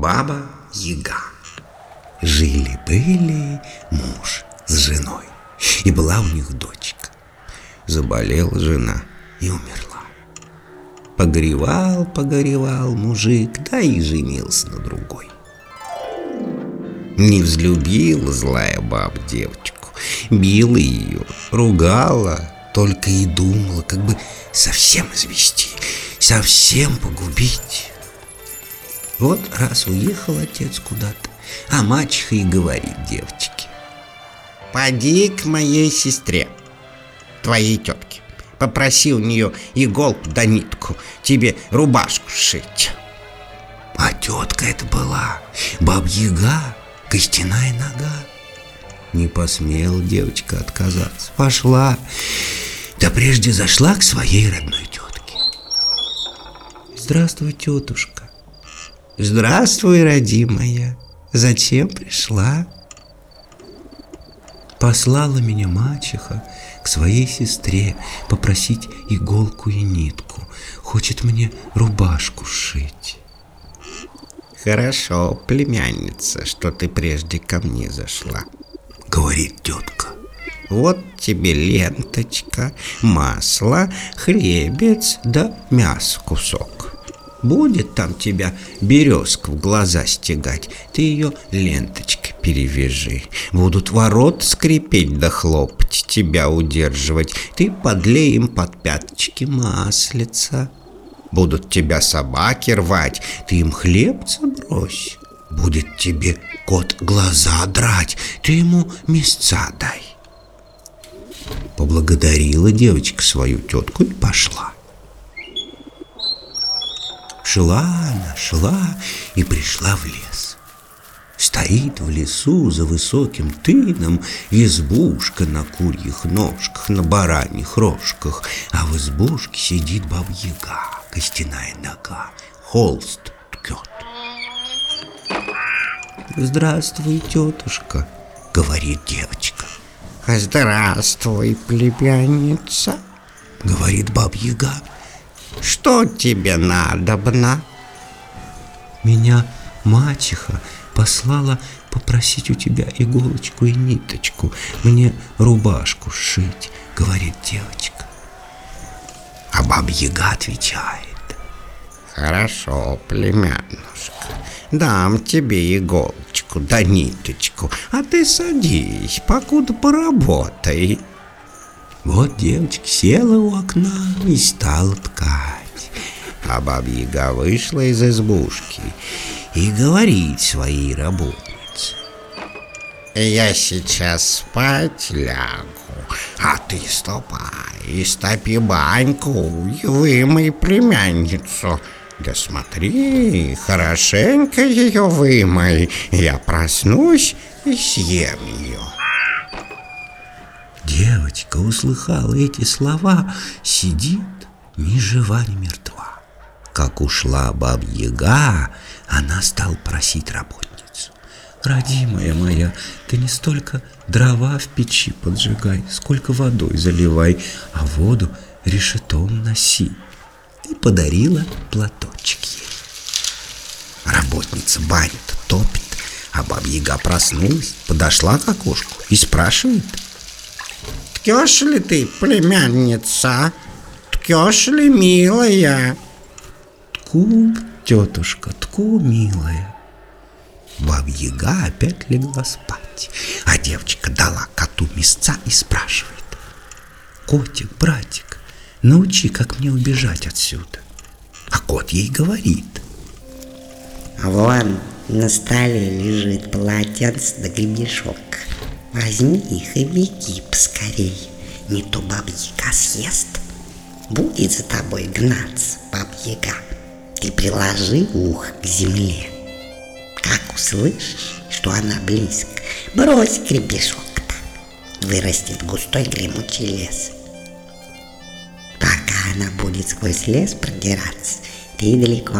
Баба Яга. Жили-были муж с женой, и была у них дочка. Заболела жена и умерла. Погревал, погоревал мужик, да и женился на другой. Не взлюбила злая баб девочку, била ее, ругала, только и думала, как бы совсем извести, совсем погубить. Вот раз уехал отец куда-то, а мачеха и говорит девочке. «Поди к моей сестре, твоей тетке, попроси у нее иголку да нитку, тебе рубашку сшить». А тетка это была, баб-яга, костяная нога. Не посмела девочка отказаться, пошла, да прежде зашла к своей родной тетке. «Здравствуй, тетушка!» «Здравствуй, родимая!» Зачем пришла? Послала меня мачеха к своей сестре попросить иголку и нитку. Хочет мне рубашку сшить. Хорошо, племянница, что ты прежде ко мне зашла, говорит тетка. Вот тебе ленточка, масло, хлебец да мясо кусок. Будет там тебя березка в глаза стегать, ты ее ленточкой перевяжи. Будут ворот скрипеть да хлопать, тебя удерживать. Ты подлей им под пяточки маслица. Будут тебя собаки рвать, ты им хлебца брось. Будет тебе кот глаза драть, ты ему мясца дай. Поблагодарила девочка свою тетку и пошла. Шла она, шла и пришла в лес. Стоит в лесу за высоким тыном избушка на курьих ножках, на бараньих рожках, а в избушке сидит бабьяга, костяная нога, холст ткет. «Здравствуй, тетушка», — говорит девочка. «Здравствуй, племянница», — говорит бабьяга. Что тебе надобно? Меня мачеха послала попросить у тебя иголочку и ниточку, мне рубашку сшить, говорит девочка. А бабьяга отвечает. Хорошо, племянушка, дам тебе иголочку да ниточку, а ты садись, покуда поработай. Вот девочка села у окна и стала ткать. А баба-яга вышла из избушки и говорит своей работнице. Я сейчас спать лягу, а ты ступай стопи баньку и вымой племянницу. Да смотри, хорошенько ее вымой, я проснусь и съем ее. Девочка услыхала эти слова, сидит ни жива, ни мертва. Как ушла баб-яга, она стала просить работницу. Родимая моя, ты не столько дрова в печи поджигай, сколько водой заливай, а воду решетом носи. И подарила платочек ей. Работница баню топит, а бабьяга проснулась, подошла к окошку и спрашивает – Ткешь ли ты, племянница? Ткешь ли, милая? Тку, тетушка, тку, милая. Бабьяга опять легла спать, а девочка дала коту мясца и спрашивает. Котик, братик, научи, как мне убежать отсюда. А кот ей говорит. Вон на столе лежит полотенце да гребешок. Возьми их и беги поскорей, не то бабьяга съест. Будет за тобой гнаться, бабьяга. Ты приложи ухо к земле. Как услышишь, что она близко, брось гребешок-то. Вырастет густой гремучий лес. Пока она будет сквозь лес продираться, ты далеко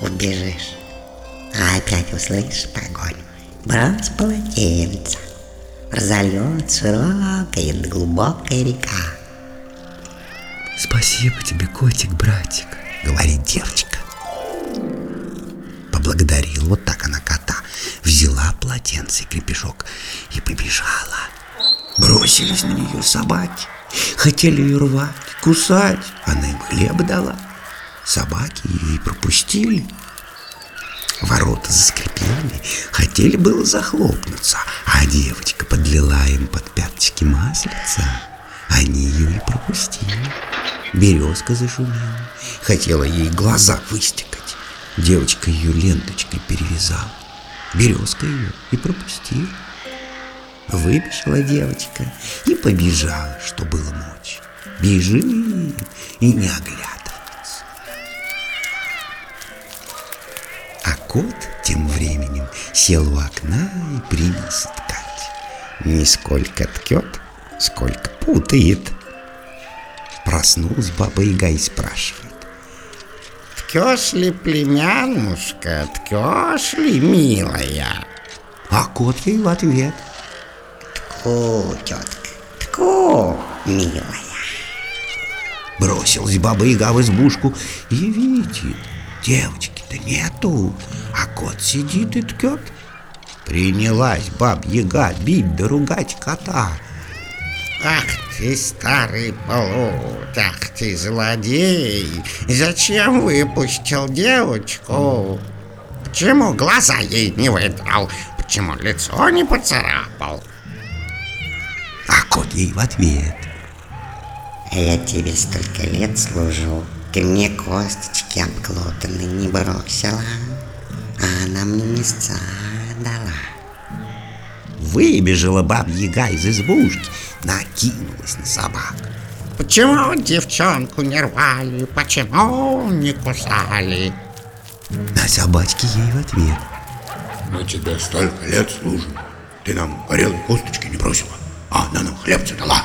убежишь. А опять услышишь погоню, брось полотенце разольет широкая и глубокая река. Спасибо тебе, котик, братик, говорит девочка. Поблагодарил вот так она кота, взяла полотенце и крепежок и побежала. Бросились на нее собаки, хотели ее рвать, кусать, она им хлеб дала. Собаки ей пропустили. Ворота заскрипели, хотели было захлопнуться, а девочка подлила им под пяточки маслица. Они ее и пропустили. Березка зашумела, хотела ей глаза выстекать. Девочка ее ленточкой перевязала. Березка ее и пропустила. Выбежала девочка и побежала, что было мочи. Бежит и не оглядывается. А кот тем временем сел у окна и принялся ткать. Нисколько ткет, сколько путает. Проснулась баба Яга и спрашивает. Ткешь ли, племянушка, ткешь ли, милая? А кот ей в ответ. Тку, тетка, тку, милая. Бросилась баба Яга в избушку и видит, девочки-то нету, а кот сидит и ткет. Принялась баб Яга бить да ругать кота. Ах ты, старый плут, ах ты, злодей! Зачем выпустил девочку? Почему глаза ей не выдрал? Почему лицо не поцарапал? А кот ей в ответ. Я тебе столько лет служу, ты мне косточки обглотанные не бросила, а она мне места дала. Выбежала баб Яга из избушки, накинулась на собак. Почему девчонку не рвали, почему не кусали? А собачки ей в ответ. Мы тебе столько лет служим. Ты нам горелой косточки не бросила, а она нам хлебца дала.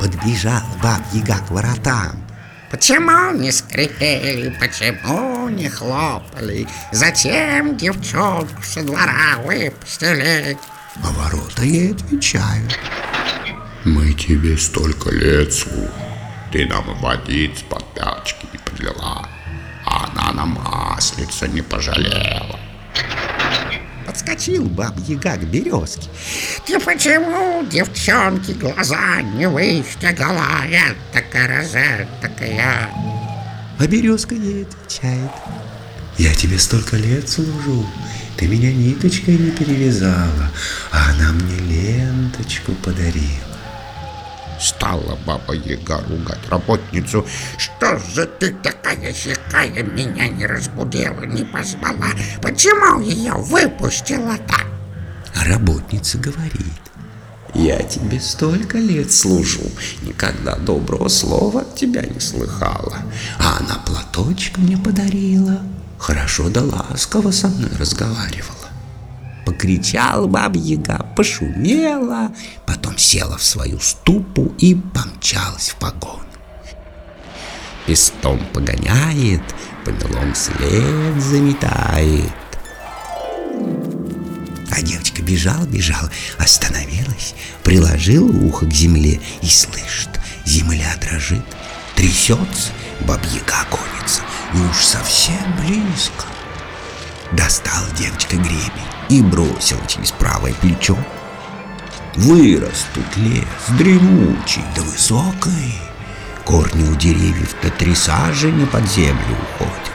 Подбежала баб Яга к воротам. Почему не скрипели, почему не хлопали? Зачем девчонку со двора выпустили? А ворота ей отвечают. Мы тебе столько лет служим. Ты нам водиц под пяточки не подлила, а она нам маслица не пожалела. Подскочил баб Яга к березке. Ты почему девчонки глаза не выштягала? Я такая такая. А березка ей отвечает. Я тебе столько лет служу, ты меня ниточкой не перевязала, а она мне ленточку подарила. Стала баба Яга ругать работницу. Что же ты такая сякая меня не разбудила, не позвала? Почему ее выпустила-то? А работница говорит. Я тебе столько лет служу, никогда доброго слова от тебя не слыхала. А она платочек мне подарила, хорошо да ласково со мной разговаривала. Покричала баба Яга, пошумела, потом села в свою ступу и помчалась в погоню. Пестом погоняет, помелом след заметает. А девочка бежала, бежала, остановилась, приложила ухо к земле и слышит, земля дрожит, трясется, бабьяга гонится, и уж совсем близко. Достала девочка гребень и бросила через правое плечо. Вырос тут лес, дремучий да высокий. Корни у деревьев до три сажени под землю уходят.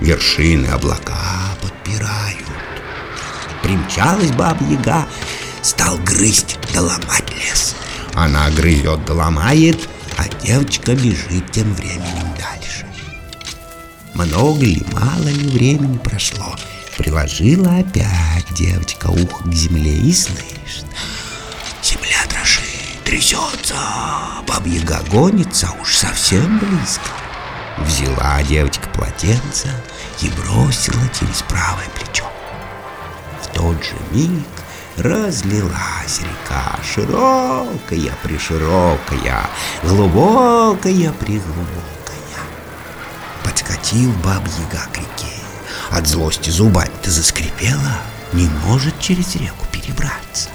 Вершины облака подпирают. Примчалась баба-яга, стал грызть да ломать лес. Она грызет да ломает, а девочка бежит тем временем. Много ли, мало ли времени прошло, приложила опять девочка ухо к земле и слышит. Земля дрожит, трясется, бабьяга гонится, уж совсем близко. Взяла девочка полотенце и бросила через правое плечо. В тот же миг разлилась река, широкая, приширокая, глубокая, приглубокая. Подкатил баб-яга к реке. От злости зубами-то заскрипела, не может через реку перебраться.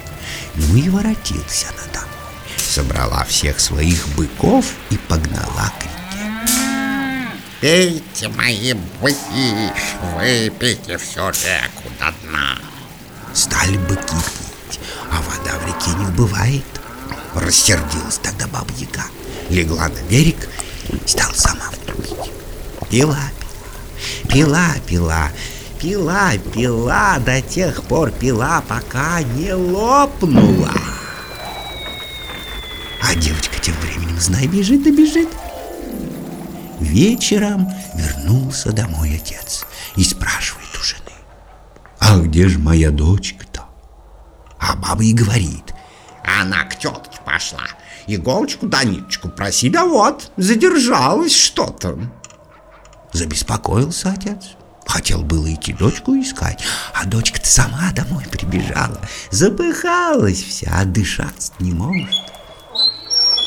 Ну и воротился она домой. Собрала всех своих быков и погнала к реке. Пейте мои быки, выпейте всю реку до дна. Стали быки пить, а вода в реке не убывает. Рассердилась тогда баба Яга, легла на берег и стала сама пить. Пила, пила, пила, пила, пила до тех пор пила, пока не лопнула. А девочка тем временем, знай, бежит и бежит. Вечером вернулся домой отец и спрашивает у жены, а где же моя дочка-то? А баба и говорит, Она к тетке пошла, иголочку да ниточку проси, да вот, задержалась что-то. Забеспокоился отец. Хотел было идти дочку искать, а дочка-то сама домой прибежала. Запыхалась вся, а дышать не может.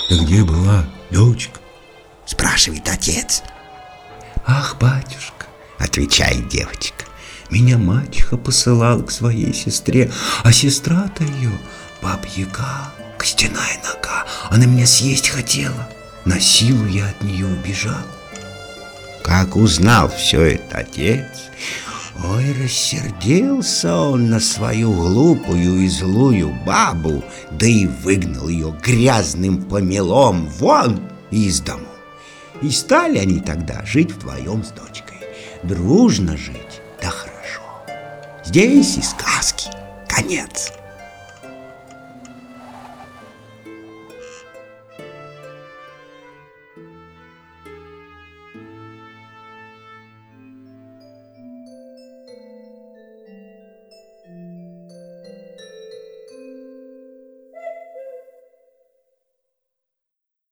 «Да где была дочка?» — спрашивает отец. «Ах, батюшка!» — отвечает девочка. «Меня мачеха посылала к своей сестре, а сестра-то ее, баб-яга, костяная нога, она меня съесть хотела. На силу я от нее убежал. Как узнал все это отец, ой, рассердился он на свою глупую и злую бабу, да и выгнал ее грязным помелом вон из дому. И стали они тогда жить вдвоем с дочкой, дружно жить, да хорошо. Здесь и сказки, конец.